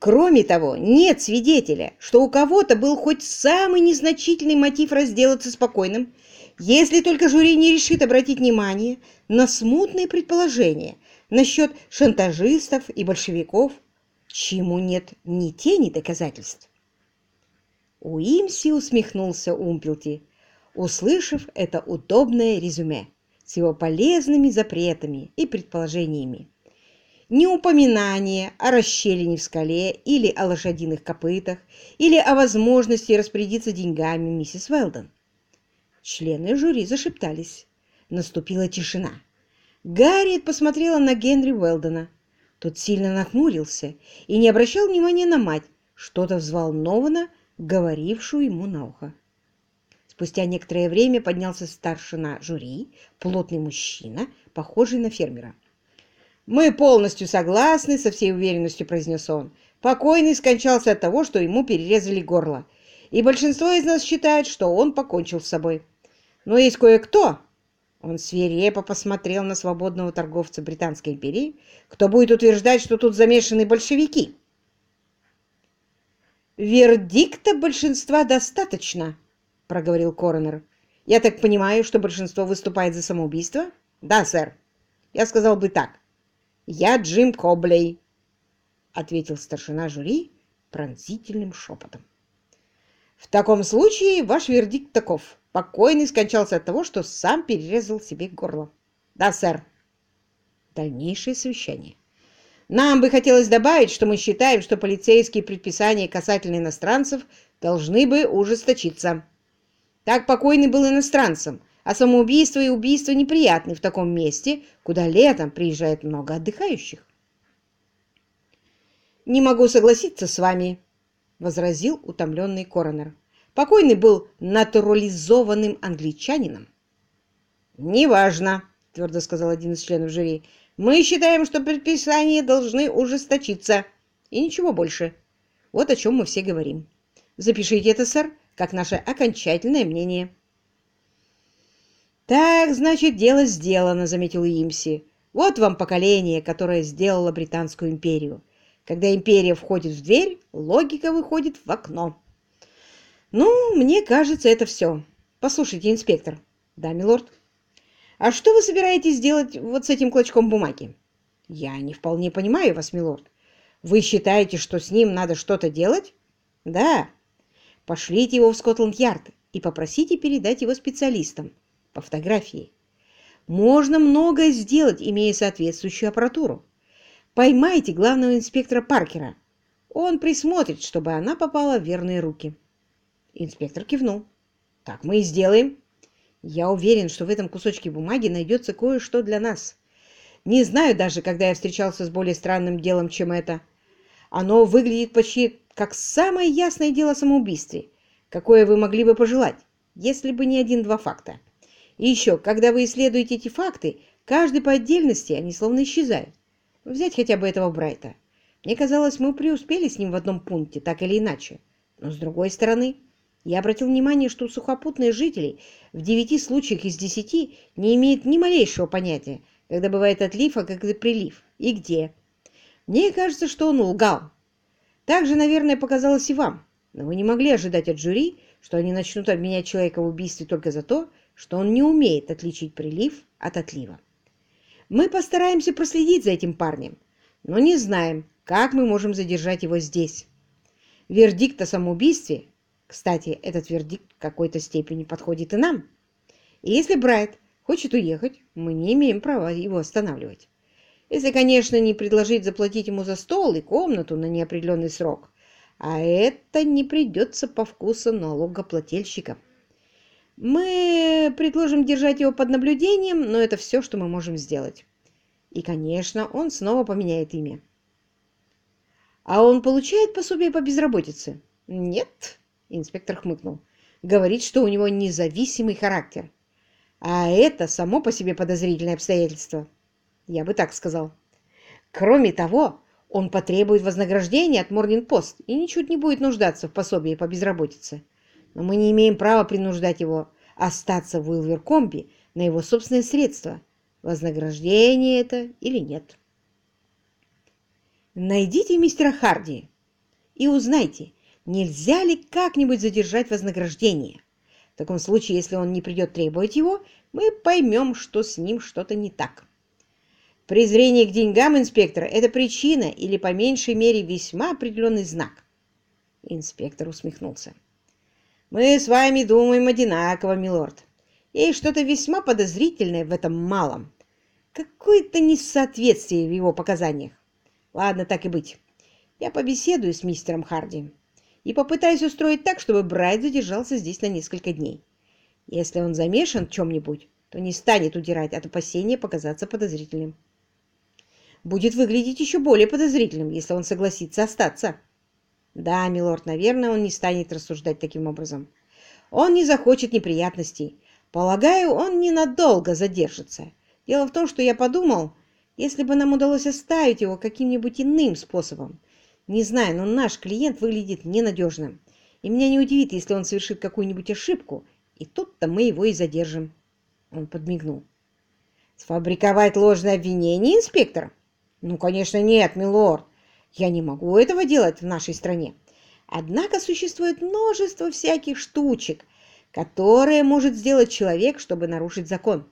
Кроме того, нет свидетеля, что у кого-то был хоть самый незначительный мотив разделаться спокойным, если только жюри не решит обратить внимание на смутные предположения насчет шантажистов и большевиков, чему нет ни тени доказательств. Уимси усмехнулся Умпелти, услышав это удобное резюме с его полезными запретами и предположениями ни упоминание о расщелине в скале или о лошадиных копытах, или о возможности распорядиться деньгами миссис Велдон. Члены жюри зашептались. Наступила тишина. Гарриет посмотрела на Генри Уэлдона. Тот сильно нахмурился и не обращал внимания на мать, что-то взволнованно говорившую ему на ухо. Спустя некоторое время поднялся старшина жюри, плотный мужчина, похожий на фермера. «Мы полностью согласны», — со всей уверенностью произнес он. «Покойный скончался от того, что ему перерезали горло, и большинство из нас считает, что он покончил с собой. Но есть кое-кто...» Он свирепо посмотрел на свободного торговца Британской империи, кто будет утверждать, что тут замешаны большевики. «Вердикта большинства достаточно», — проговорил коронер. «Я так понимаю, что большинство выступает за самоубийство?» «Да, сэр. Я сказал бы так. «Я Джим Коблей», — ответил старшина жюри пронзительным шепотом. «В таком случае ваш вердикт таков. Покойный скончался от того, что сам перерезал себе горло». «Да, сэр». Дальнейшее совещание. Нам бы хотелось добавить, что мы считаем, что полицейские предписания касательно иностранцев должны бы ужесточиться. Так покойный был иностранцем, а самоубийство и убийство неприятны в таком месте, куда летом приезжает много отдыхающих. «Не могу согласиться с вами», — возразил утомленный коронер. Покойный был натурализованным англичанином. «Неважно», — твердо сказал один из членов жюри. «Мы считаем, что предписания должны ужесточиться. И ничего больше. Вот о чем мы все говорим. Запишите это, сэр, как наше окончательное мнение». «Так, значит, дело сделано», — заметил Имси. «Вот вам поколение, которое сделало Британскую империю. Когда империя входит в дверь, логика выходит в окно». «Ну, мне кажется, это все. Послушайте, инспектор». «Да, милорд». «А что вы собираетесь делать вот с этим клочком бумаги?» «Я не вполне понимаю вас, милорд. Вы считаете, что с ним надо что-то делать?» «Да. Пошлите его в Скотланд-Ярд и попросите передать его специалистам по фотографии. Можно многое сделать, имея соответствующую аппаратуру. Поймайте главного инспектора Паркера. Он присмотрит, чтобы она попала в верные руки. Инспектор кивнул. Так мы и сделаем. Я уверен, что в этом кусочке бумаги найдется кое-что для нас. Не знаю даже, когда я встречался с более странным делом, чем это. Оно выглядит почти как самое ясное дело о самоубийстве, какое вы могли бы пожелать, если бы не один-два факта. И еще, когда вы исследуете эти факты, каждый по отдельности, они словно исчезают. Взять хотя бы этого Брайта. Мне казалось, мы преуспели с ним в одном пункте, так или иначе. Но с другой стороны, я обратил внимание, что сухопутные жители в девяти случаях из десяти не имеют ни малейшего понятия, когда бывает отлив, а когда прилив, и где. Мне кажется, что он лгал. Так же, наверное, показалось и вам. Но вы не могли ожидать от жюри, что они начнут обменять человека в убийстве только за то, что он не умеет отличить прилив от отлива. Мы постараемся проследить за этим парнем, но не знаем, как мы можем задержать его здесь. Вердикт о самоубийстве, кстати, этот вердикт в какой-то степени подходит и нам. И если Брайт хочет уехать, мы не имеем права его останавливать. Если, конечно, не предложить заплатить ему за стол и комнату на неопределенный срок, а это не придется по вкусу налогоплательщикам. Мы предложим держать его под наблюдением, но это все, что мы можем сделать. И, конечно, он снова поменяет имя. А он получает пособие по безработице? Нет, инспектор хмыкнул. Говорит, что у него независимый характер. А это само по себе подозрительное обстоятельство. Я бы так сказал. Кроме того, он потребует вознаграждения от Post и ничуть не будет нуждаться в пособии по безработице но мы не имеем права принуждать его остаться в Уилверкомби на его собственные средства, вознаграждение это или нет. Найдите мистера Харди и узнайте, нельзя ли как-нибудь задержать вознаграждение. В таком случае, если он не придет требовать его, мы поймем, что с ним что-то не так. Презрение к деньгам инспектора – это причина или, по меньшей мере, весьма определенный знак. Инспектор усмехнулся. «Мы с вами думаем одинаково, милорд. Есть что-то весьма подозрительное в этом малом. Какое-то несоответствие в его показаниях. Ладно, так и быть. Я побеседую с мистером Харди и попытаюсь устроить так, чтобы Брайт задержался здесь на несколько дней. Если он замешан в чем-нибудь, то не станет удирать от опасения показаться подозрительным. Будет выглядеть еще более подозрительным, если он согласится остаться. Да, милорд, наверное, он не станет рассуждать таким образом. Он не захочет неприятностей. Полагаю, он ненадолго задержится. Дело в том, что я подумал, если бы нам удалось оставить его каким-нибудь иным способом. Не знаю, но наш клиент выглядит ненадежным. И меня не удивит, если он совершит какую-нибудь ошибку, и тут-то мы его и задержим. Он подмигнул. Сфабриковать ложное обвинение, инспектор? Ну, конечно, нет, милорд. Я не могу этого делать в нашей стране. Однако существует множество всяких штучек, которые может сделать человек, чтобы нарушить закон.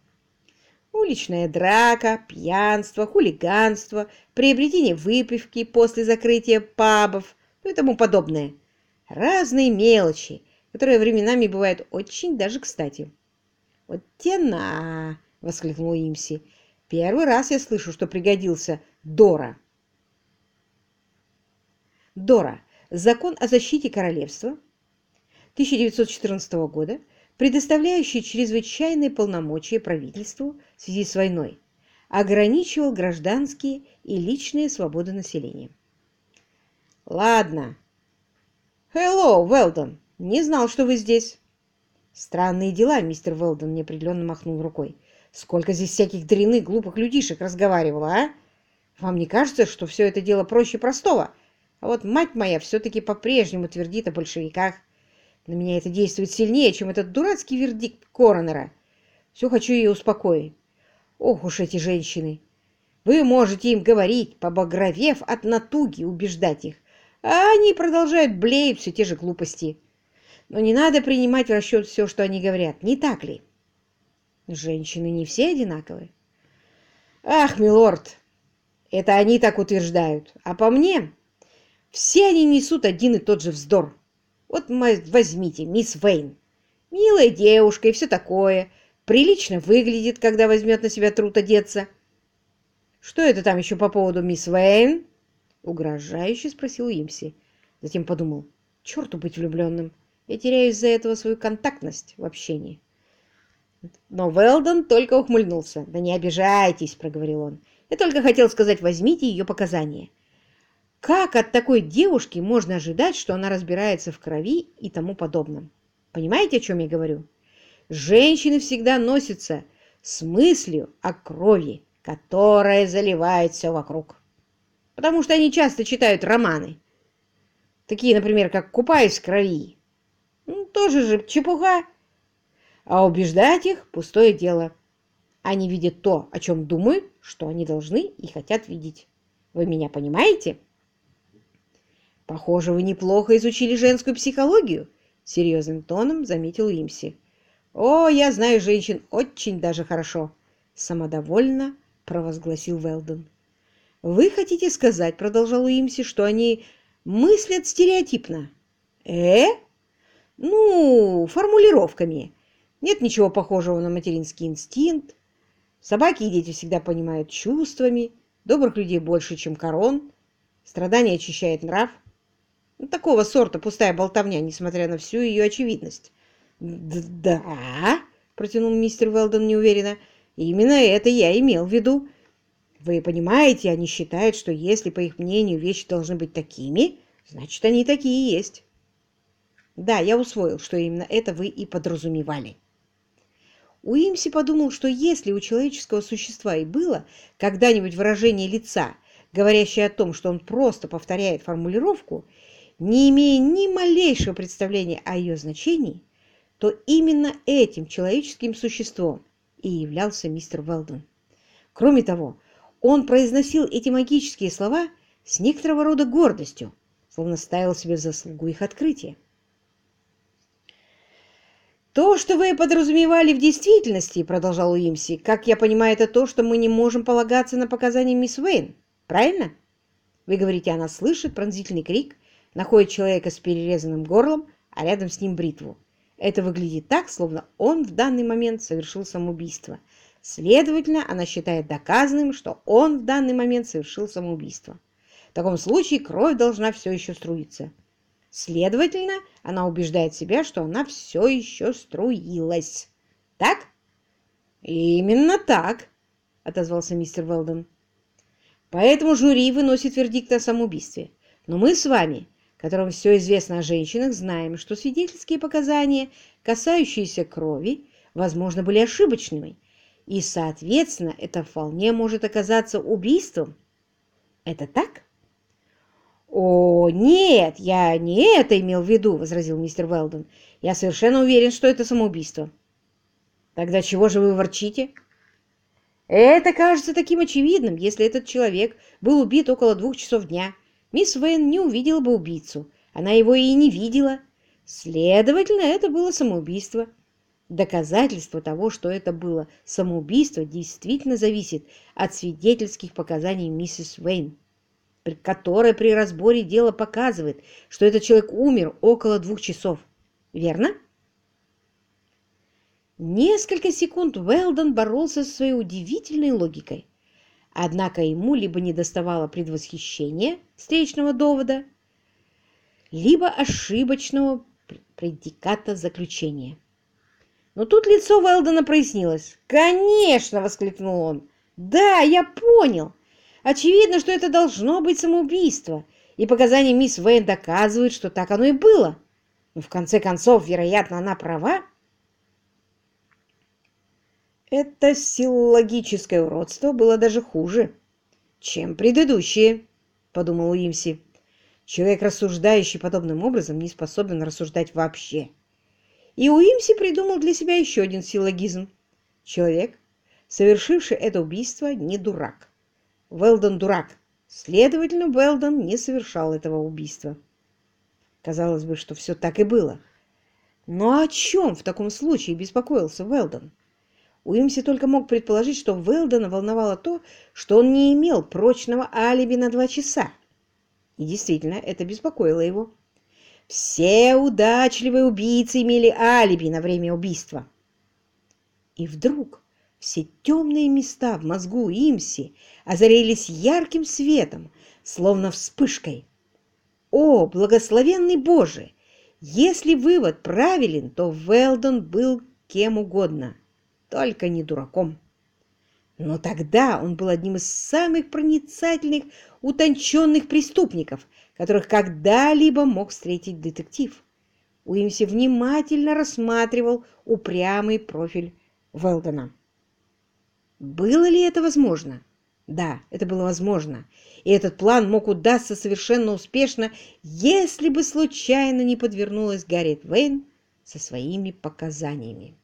Уличная драка, пьянство, хулиганство, приобретение выпивки после закрытия пабов ну и тому подобное. Разные мелочи, которые временами бывают очень даже кстати. «Вот тена!» — воскликнул Имси. «Первый раз я слышу, что пригодился Дора». Дора. Закон о защите королевства 1914 года, предоставляющий чрезвычайные полномочия правительству в связи с войной, ограничивал гражданские и личные свободы населения. Ладно. Hello, Велдон. Не знал, что вы здесь. Странные дела, мистер Велдон неопределенно махнул рукой. Сколько здесь всяких дряных глупых людишек разговаривало, а? Вам не кажется, что все это дело проще простого? А вот мать моя все-таки по-прежнему твердит о большевиках. На меня это действует сильнее, чем этот дурацкий вердикт коронера. Все хочу ее успокоить. Ох уж эти женщины! Вы можете им говорить, побагровев от натуги, убеждать их, а они продолжают блеять все те же глупости. Но не надо принимать в расчет все, что они говорят, не так ли? Женщины не все одинаковые. Ах, милорд, это они так утверждают. А по мне, все они несут один и тот же вздор. Вот возьмите мисс Вейн. Милая девушка и все такое. Прилично выглядит, когда возьмет на себя труд одеться. Что это там еще по поводу мисс Вейн? Угрожающе спросил Имси. Затем подумал, черту быть влюбленным. Я теряю из-за этого свою контактность в общении. Но Велдон только ухмыльнулся. «Да не обижайтесь», — проговорил он. «Я только хотел сказать, возьмите ее показания. Как от такой девушки можно ожидать, что она разбирается в крови и тому подобном? Понимаете, о чем я говорю? Женщины всегда носятся с мыслью о крови, которая заливает все вокруг. Потому что они часто читают романы. Такие, например, как «Купаюсь в крови». Ну, тоже же чепуха. А убеждать их – пустое дело. Они видят то, о чем думают, что они должны и хотят видеть. Вы меня понимаете? «Похоже, вы неплохо изучили женскую психологию», — серьезным тоном заметил Имси. «О, я знаю женщин очень даже хорошо», — самодовольно провозгласил Велден. «Вы хотите сказать, — продолжал Имси, — что они мыслят стереотипно?» «Э? Ну, формулировками. Нет ничего похожего на материнский инстинкт. Собаки и дети всегда понимают чувствами, добрых людей больше, чем корон. Страдание очищает нрав». Ну, такого сорта пустая болтовня, несмотря на всю ее очевидность. «Да?» — протянул мистер Велдон неуверенно. «Именно это я имел в виду. Вы понимаете, они считают, что если, по их мнению, вещи должны быть такими, значит, они такие и есть». «Да, я усвоил, что именно это вы и подразумевали». Уимси подумал, что если у человеческого существа и было когда-нибудь выражение лица, говорящее о том, что он просто повторяет формулировку, не имея ни малейшего представления о ее значении, то именно этим человеческим существом и являлся мистер Велдон. Кроме того, он произносил эти магические слова с некоторого рода гордостью, словно ставил себе заслугу их открытия. «То, что вы подразумевали в действительности, — продолжал Уимси, — как я понимаю, это то, что мы не можем полагаться на показания мисс Уэйн, правильно? Вы говорите, она слышит пронзительный крик, находит человека с перерезанным горлом, а рядом с ним бритву. Это выглядит так, словно он в данный момент совершил самоубийство. Следовательно, она считает доказанным, что он в данный момент совершил самоубийство. В таком случае кровь должна все еще струиться. Следовательно, она убеждает себя, что она все еще струилась. Так? Именно так, отозвался мистер Велден. Поэтому жюри выносит вердикт о самоубийстве. Но мы с вами, которым все известно о женщинах, знаем, что свидетельские показания, касающиеся крови, возможно, были ошибочными, и, соответственно, это вполне может оказаться убийством. Это так? «О, нет, я не это имел в виду», — возразил мистер Велдон. «Я совершенно уверен, что это самоубийство». «Тогда чего же вы ворчите?» «Это кажется таким очевидным, если этот человек был убит около двух часов дня. Мисс Вейн не увидела бы убийцу. Она его и не видела. Следовательно, это было самоубийство. Доказательство того, что это было самоубийство, действительно зависит от свидетельских показаний миссис Вейн которая при разборе дела показывает, что этот человек умер около двух часов. Верно? Несколько секунд Уэлдон боролся со своей удивительной логикой. Однако ему либо не доставало предвосхищения встречного довода, либо ошибочного предиката заключения. Но тут лицо Уэлдона прояснилось. «Конечно!» — воскликнул он. «Да, я понял! Очевидно, что это должно быть самоубийство, и показания мисс Вейн доказывают, что так оно и было. Но в конце концов, вероятно, она права. Это силлогическое уродство было даже хуже, чем предыдущее, подумал Уимси. Человек, рассуждающий подобным образом, не способен рассуждать вообще. И Уимси придумал для себя еще один силлогизм. Человек, совершивший это убийство, не дурак. Велдон дурак. Следовательно, Велдон не совершал этого убийства. Казалось бы, что все так и было. Но о чем в таком случае беспокоился Велдон? Уимси только мог предположить, что Велдона волновало то, что он не имел прочного алиби на два часа. И действительно, это беспокоило его. Все удачливые убийцы имели алиби на время убийства. И вдруг все темные места в мозгу Имси озарились ярким светом, словно вспышкой. О, благословенный Боже! Если вывод правилен, то Велдон был кем угодно, только не дураком. Но тогда он был одним из самых проницательных, утонченных преступников, которых когда-либо мог встретить детектив. Уимси внимательно рассматривал упрямый профиль Велдона. Было ли это возможно? Да, это было возможно. И этот план мог удастся совершенно успешно, если бы случайно не подвернулась Гарриет Вейн со своими показаниями.